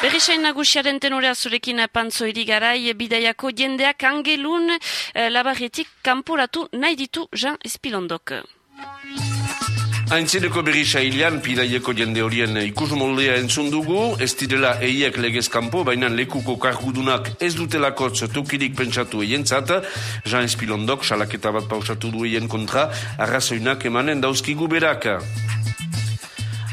Berrisain nagusiaren tenorea zurekin pantzo irigarai bidaiako jendeak angelun eh, labarretik kanporatu nahi ditu Jean Espilondok. Aintzineko berrisa hilean, pidaieko jende horien ikus moldea entzun dugu, ez direla eiek legez kanpo, baina lekuko kargudunak ez dutelako tukirik pentsatu eientzat, Jean Espilondok, salaketa bat pausatu du eien kontra, arrazoinak emanen dauzkigu berak.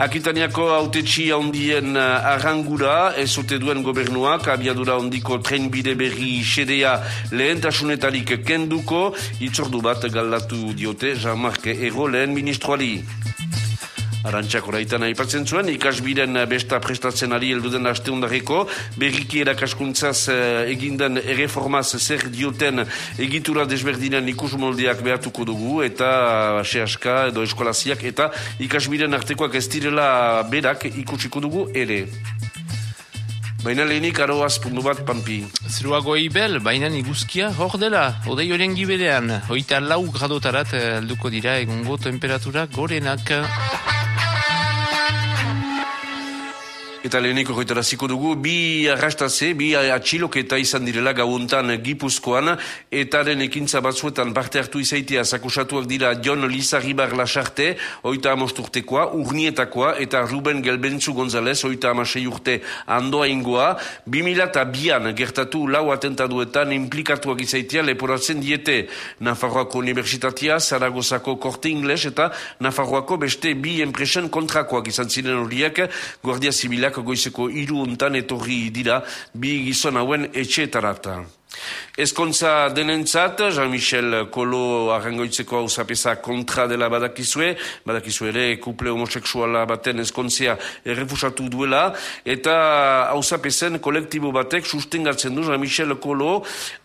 Akitaniako autetxi handien uh, arrangura, ez ote duen gobernuak, abiadura ondiko trenbide berri xedea lehentasunetarik kenduko, itzordu bat galdatu diote Jean-Marc Ero lehen ministroali. Arantxak horaitan aipatzen zuen, ikasbiren besta prestatzen ari elduden asteundareko, berriki erakaskuntzaz eh, egindan erreformaz zer dioten egitura desberdinen ikus moldeak behartuko dugu, eta sehaska edo eskolaziak, eta ikasbiren artekoak ez direla berak ikusiko dugu ere. Baina lehenik aroaz puntu bat pampi. Zerua goi bel, baina iguzkia hor dela, odei horien gibedean. Hoita lau gradotarat alduko dira egungo temperatura gorenak. Eta leheniko ziko dugu, bi arrastaze, bi atxiloketa izan direla gauntan gipuzkoan, eta den ekintza batzuetan parte hartu izaitea sakusatuak dira John Lizarribar Lasarte, oita amosturtekoa, urnietakoa, eta Ruben Gelbentzu González, oita amasei urte andoa ingoa, bi mila eta bian gertatu lau atentaduetan implikatuak izaitea leporatzen diete Nafarroako Universitatea, Zaragozako Korte Ingles, eta Nafarroako beste bi enpresen kontrakoak izan ziren horiek, Guardia Zibilak goizeko hiru untan etorri dira bi gizon hauen etxetarata. Ezkontza denentzat, Jean-Michel Kolo arrangoitzeko hau zapesa kontra dela badakizue, badakizue ere kuple homoseksuala baten ezkontzea errefusatu duela, eta hau zapesen kolektibo batek sustengatzen du Jean-Michel Kolo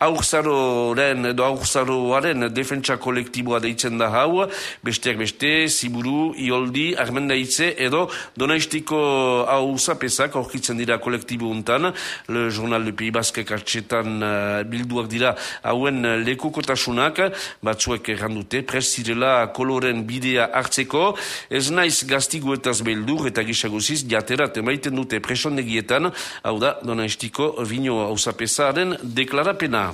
aurzaroren edo aurzaroaren defentsa kolektiboa deitzen da hau, besteak beste, Ziburu, Ioldi, Armendaitze edo Donaistiko hau zapesak aurkitzen dira kolektibo untan, le Journal de Pays Basque kartxetan uh, bilduak dira. Hauen lekukotasunak, batzuek errandute, prestirela koloren bidea hartzeko, ez naiz gaztiguetaz beldur eta gisaguziz jaterat emaiten dute presondegietan, hau da, dona estiko vino hausapesaren deklarapena.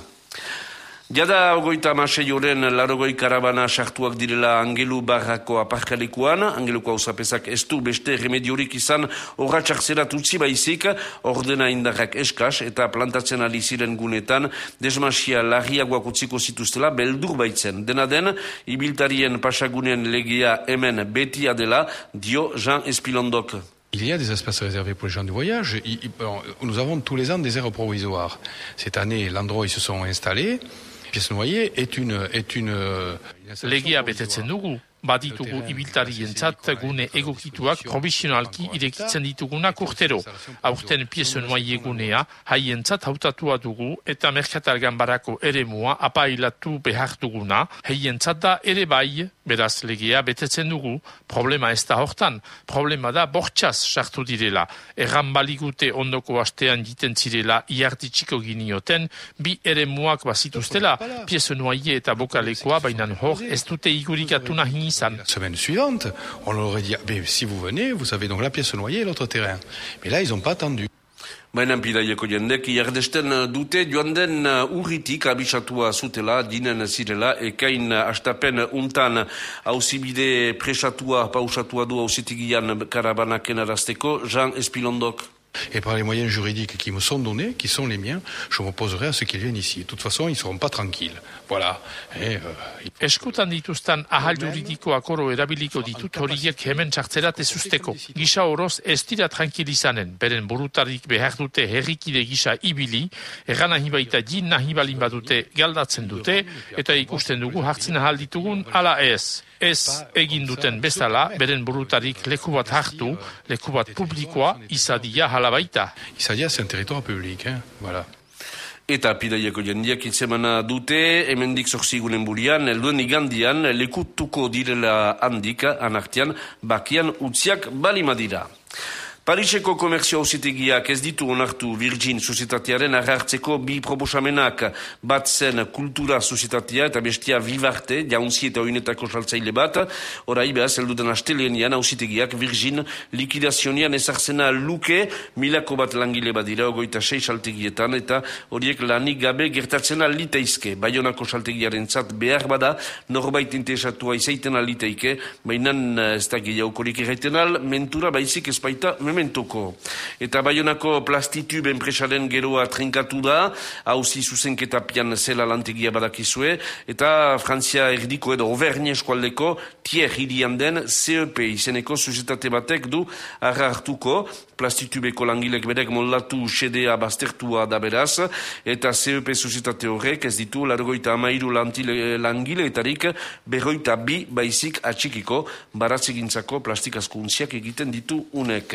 Il y a des espaces réservés pour les gens du voyage. Nous avons tous les ans des aires provisoires. Cette année, l'endroit ils se sont installés, pièce noyée, est une... Est une, une Legia betetzen dugu, baditugu ibiltarientzat gune egokituak provisionalki irekitzen ditugunak urtero. Aurten piezo noai egunea, haientzat hautatua dugu eta merkatalgan barako ere mua apailatu behar duguna, haientzat da ere bai, beraz legea betetzen dugu, problema ez da hortan, problema da bortxaz sartu direla, erran baligute ondoko astean jiten zirela iartitxiko ginioten, bi ere muak bazituztela, piezo noai eta bokalekoa bainan hor ez dute igurikatu nahi La semaine suivante, on leur aurait dit, mais si vous venez, vous avez donc la pièce noyée et l'autre terrain. Mais là, ils n'ont pas attendu. Baina pidaieko jendek, iardesten dute joan den urritik abisatua zutela, dinen zirela, ekain astapen untan hausibide presatua, pausatua du hausitigian karabanaken arazteko, Jean Espilondok. Et par les moyens juridiques qui me sont donnés, qui sont les miens, je m'opposerai à ce qu'ils viennent ici. De toute façon, ils ne seront pas tranquilles. Voilà. Et, euh, Eskutan dituzten ahal juridikoak oro erabiliko ditut horiek hemen txartzerat ezusteko. Gisa oroz ez dira tranquilizanen, beren burutarik behar dute herrikide gisa ibili, erran nahi baita jin nahi balin badute galdatzen dute, eta ikusten dugu hartzen ahal ditugun ala ez. Ez egin duten bezala, beren burutarik leku bat hartu, leku bat publikoa, izadia hala baita. Izadia, c'est un territoire public, hein? voilà. Eta pidaiako jendiak itzemana dute, hemendik zorzigunen burian, elduen igandian, lekutuko direla handik, anartian, bakian utziak balimadira. Pariseko komerzio hausitegiak ez ditu onartu Virgin Sozietatearen agartzeko bi proposamenak. Bat zen kultura sozietatea eta bestia vivarte, jaunzi eta oinetako saltzaile bat, orai behaz, elduden astelenian hausitegiak Virgin likidazionian ezartzena luke. Milako bat langile bat dira, ogoita sei saltegietan eta horiek lanik gabe gertatzen aliteizke. Baionako saltegiaren zat behar bada, norbait interesatua izaiten aliteike, baina ez da gehiagokorik erraiten al, mentura baizik ezpaita mementuko. Eta baionako plastitub enpresaren geroa trinkatu da, hauzi zuzenketa pian zela lantegia badakizue, eta Frantzia erdiko edo Auvergne eskualdeko tier hirian den CEP izeneko suzetate batek du arra hartuko, plastitubeko langilek berek moldatu sedea baztertua da beraz, eta CEP suzetate horrek ez ditu largoita amairu langileetarik berroita bi baizik atxikiko baratzegintzako plastikazkuntziak egiten ditu unek.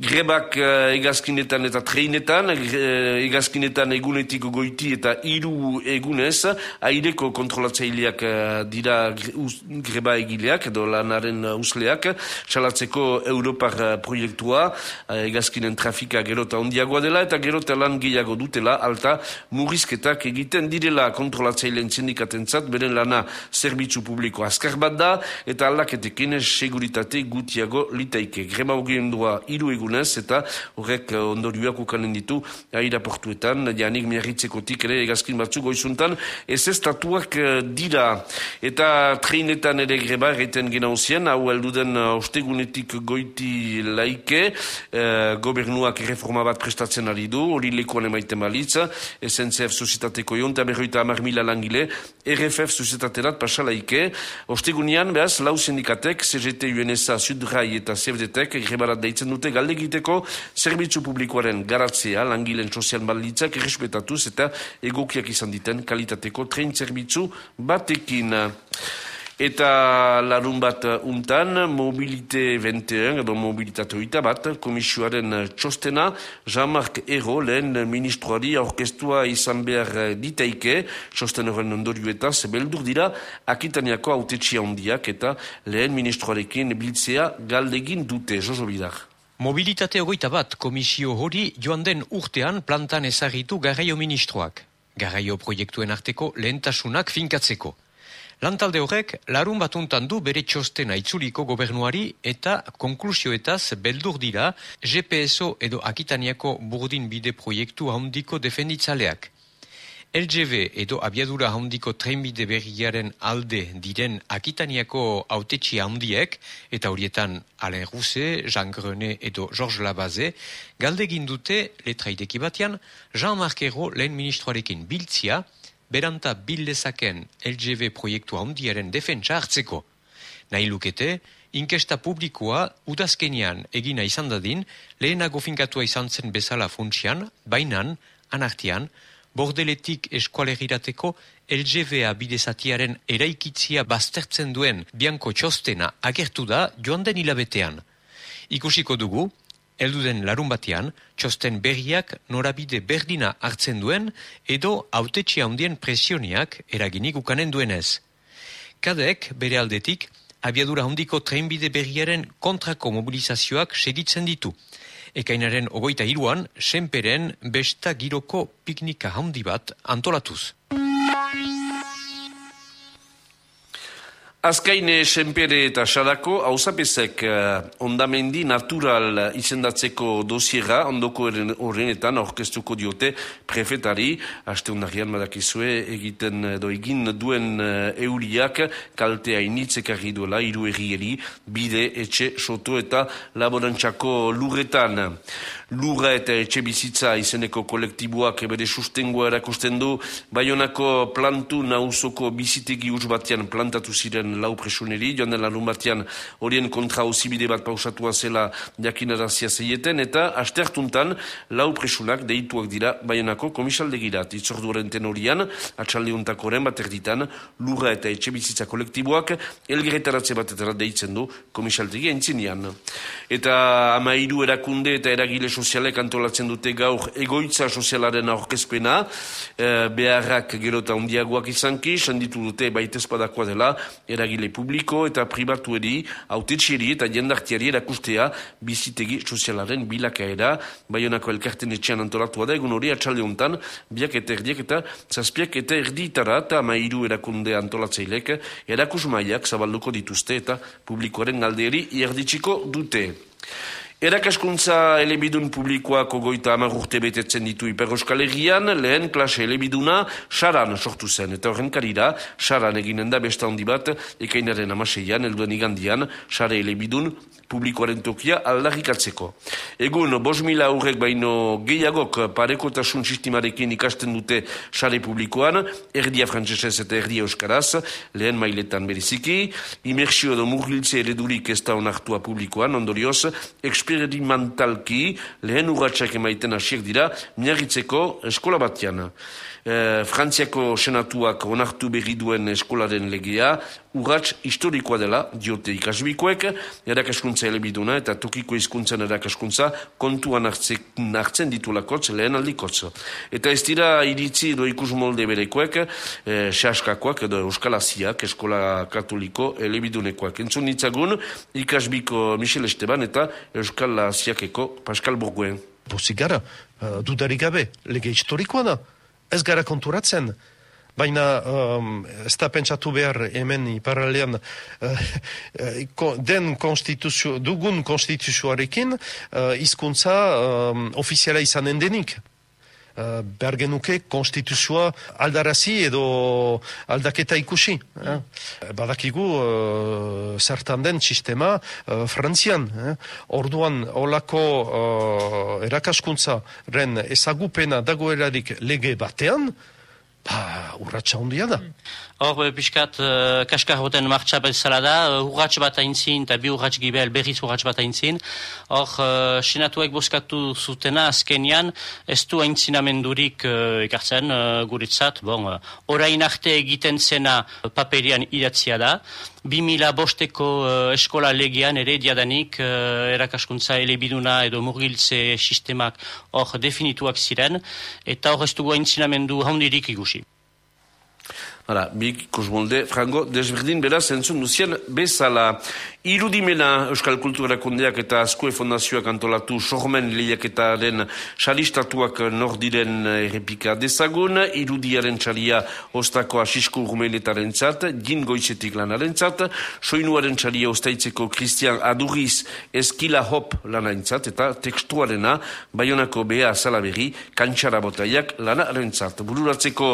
Grebak uh, egazkinetan eta treinetan, uh, egazkinetan egunetik goiti eta hiru egunez, aireko kontrolatzaileak uh, dira greba egileak, edo lanaren usleak, salatzeko Europar proiektua, egazkinen trafika gerota ondiagoa dela, eta gerota lan gehiago dutela, alta murrizketak egiten direla kontrolatzaileen sindikaten zat, beren lana zerbitzu publiko azkar bat da, eta aldaketekin seguritate gutiago litaike. Greba hogien doa hiru egunez, eta horrek eh, ondorioak ukanen ditu airaportuetan, janik miarritzekotik ere egazkin batzuk goizuntan, ez ez tatuak eh, dira, eta treinetan ere greba erreiten genauzien, hau elduden eh, ostegunetik goiti laike, gobernuak reforma bat prestatzen ari du, hori lekuan emaiten balitza, SNCF Sosietateko jonta berroita amar mila langile, RFF Sosietaterat pasalaike, ostegunian, behaz, lau sindikatek, CGT, UNSA, Sudrai eta CFDTek, grebarat deitzen dute, galde egiteko zerbitzu publikoaren garatzea langileen sozial balitzak errespetatuz eta egokiak izan diten kalitateko tren zerbitzu batekin. Eta larun bat untan, mobilite 21, edo mobilitate oita bat, komisioaren txostena, Jean-Marc Ero, lehen ministroari orkestua izan behar diteike, txosten horren ondoriu eta zebeldur dira, akitaniako autetxia ondiak eta lehen ministroarekin biltzea galdegin dute, Jojo Bidar. Mobilitate hogeita bat komisio hori joan den urtean plantan ezagitu garraio ministroak. Garraio proiektuen arteko lehentasunak finkatzeko. Lantalde horrek, larun batuntan du bere txostena itzuliko gobernuari eta konklusioetaz beldur dira GPSO edo Akitaniako burdin bide proiektu handiko defenditzaleak. LGV edo abiadura handiko trenbide berriaren alde diren Akitaniako autetxi handiek, eta horietan Alain Rousse, Jean Grenet edo Georges Labaze, galdegin dute letraideki batean Jean-Marc Ero lehen ministroarekin biltzia, beranta bildezaken LGV proiektu handiaren defentsa hartzeko. Nahi lukete, inkesta publikoa udazkenian egina izan dadin, lehenago finkatua izan zen bezala funtsian, bainan, anartian, bordeletik eskualegirateko LGVA bidezatiaren eraikitzia baztertzen duen bianko txostena agertu da joan den hilabetean. Ikusiko dugu, elduden larun batean, txosten berriak norabide berdina hartzen duen edo autetxia handien presioniak eraginik ukanen duenez. Kadek, bere aldetik, abiadura handiko trenbide berriaren kontrako mobilizazioak segitzen ditu. Ekainaren ogoita hiruan, senperen besta giroko piknika handi bat antolatuz. Azkaine senpere eta xalako, hausapesek uh, ondamendi natural izendatzeko dosiera, ondoko horrenetan orkestuko diote prefetari, haste ondarian badakizue, egiten edo egin duen uh, euriak kaltea initzekarri duela, iru errieri, bide, etxe, soto eta laborantzako lurretan. Lurra eta etxe bizitza izeneko kolektiboak bere sustengoa erakusten du, baionako plantu nauzoko bizitegi batean plantatu ziren lau presuneri, joan den larun batean horien kontra osibide bat pausatua zela jakinarazia zeieten, eta astertuntan lau presunak deituak dira baionako komisaldegirat. Itzorduaren tenorian, atxaldiuntako horren bat erditan, lurra eta etxe bizitza kolektiboak elgeretaratze batetara deitzen du komisaldegi entzinean. Eta ama iru erakunde eta eragile sozialek antolatzen dute gaur egoitza sozialaren aurkezpena, e, beharrak gerota ondiagoak izanki, sanditu dute baitezpadakoa dela, era eragile publiko eta pribatu edi, autetxieri eta jendartiari erakustea bizitegi sozialaren bilakaera, baionako elkarten etxean antolatua da, egun hori atxalde honetan, biak eta erdiek eta zazpiak eta erditara eta mairu erakunde antolatzeilek erakus maiak zabalduko dituzte eta publikoaren galdeeri erditsiko dute. Erakaskuntza elebidun publikoak ogoita amagurte betetzen ditu Iper lehen klase elebiduna saran sortu zen. Eta horren karira, saran eginen da besta handi bat, ekainaren amaseian, elduen igandian, sare elebidun publikoaren tokia aldarrikatzeko. Egun, bos mila aurrek baino gehiagok parekotasun sistimarekin ikasten dute sare publikoan, erdia frantzesez eta erdia euskaraz, lehen mailetan beriziki, imersio edo murgiltze eredurik ez da onartua publikoan, ondorioz, experimentalki lehen urratxak emaiten asiek dira, miarritzeko eskola batian. Eh, Frantziako senatuak onartu berri duen eskolaren legea, urratx historikoa dela, diote ikasbikoek, erakaskuntza elebiduna eta tokiko izkuntzan erakaskuntza kontuan hartzen ditulakotz, lehen aldikotz. Eta ez dira iritzi edo ikus molde berekoek, e, sehaskakoak edo euskalaziak, eskola katoliko elebidunekoak. Entzun ditzagun, ikasbiko Michel Esteban eta euskalaziakeko Pascal Burguen. Pozik gara, uh, dudarik gabe, lege historikoa da ez gara konturatzen. Baina um, ez da pentsatu behar hemen iparalean uh, den konstituzio, dugun konstituzioarekin uh, izkuntza um, ofiziala izanen denik. Uh, behar genuke konstituzioa aldarazi edo aldaketa ikusi. Eh? Badakigu uh, zertan den sistema uh, frantzian. Eh? Orduan olako uh, erakaskuntza ren ezagupena dagoelarik lege batean, Ba, urratxa hondia da. Hor, mm. piskat, uh, kaskar hoten martxa bezala da, uh, urratx bat aintzin, eta bi urratx gibel, berriz urratx bat aintzin. Hor, uh, senatuek boskatu zutena, azkenian, ez du aintzinamendurik uh, ikartzen, uh, guritzat, bon, uh, orain arte egiten zena paperian idatzia da, bi mila bosteko uh, eskola legian ere diadanik uh, erakaskuntza elebiduna edo murgiltze sistemak hor definituak ziren, eta hor ez dugu aintzinamendu haundirik igusi. Hala, bik kosmolde, frango, desberdin beraz, entzun duzien bezala. Irudimena Euskal Kulturakundeak eta Azkue Fondazioak antolatu sormen lehiaketaren xalistatuak nordiren errepika dezagun, irudiaren txalia ostako asisku urmenetaren zat, gin goizetik lanaren zat, soinuaren txalia ostaitzeko Christian Aduriz eskila hop lanaren zat, eta tekstuarena Bayonako Bea Salaberri kantxara botaiak lanaren zat. Bururatzeko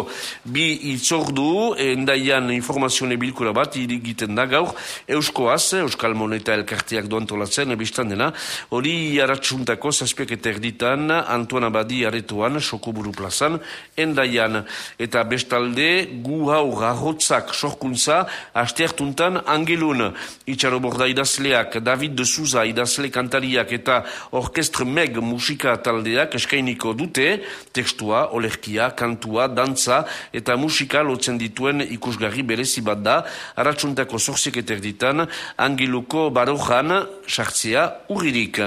bi itzordu, endaian informazione bilkura bat, irigiten da gaur, Euskoaz, Euskal Moneta elkarteak duan tolatzen, ebistan dena, hori jaratsuntako zazpiak eta erditan, Antoan Abadi aretuan, Sokoburu plazan, endaian, eta bestalde, gu hau garrotzak sorkuntza, asteartuntan, angelun, itxaro borda idazleak, David de Souza idazle kantariak eta orkestre meg musika taldeak eskainiko dute, tekstua, olerkia, kantua, dantza eta musika lotzen dituen ikusgarri berezi bat da, aratsuntako zorziek eta erditan, angelun Iluko barojan sartzea urririk.